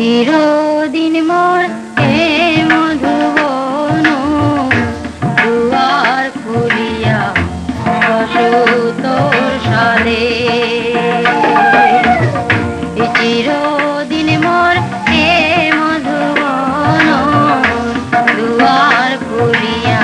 চিরদিন মোর এ মধুবন দুয়ার খুলিয়া তোর সারে চিরদিন মোর এ মধুবন দুয়ার খুলিয়া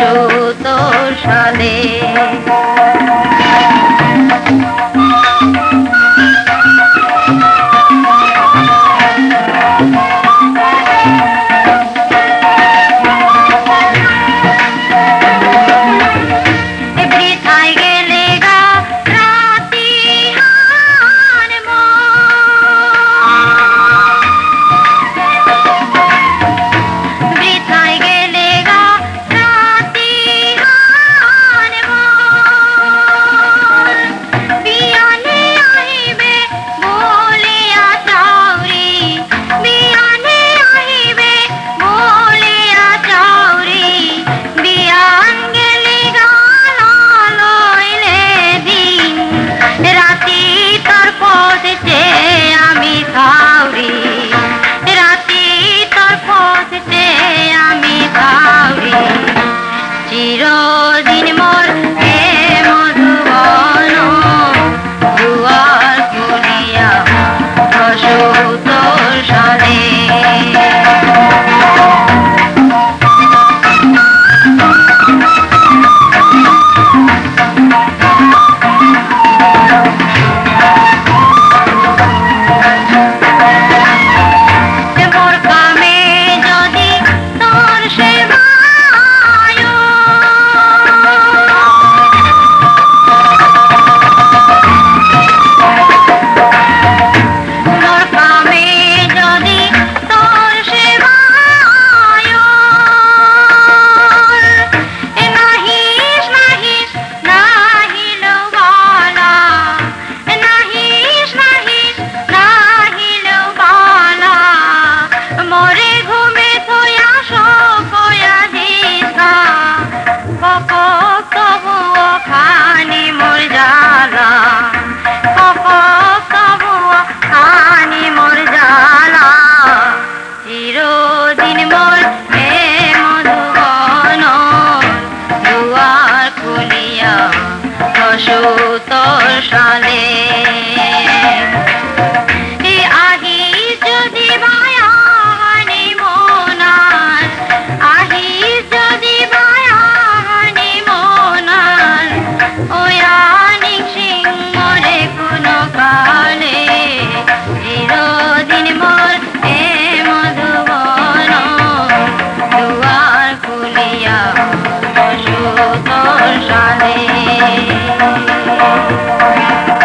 show. প্রসূতর সালে পশু তোর সালে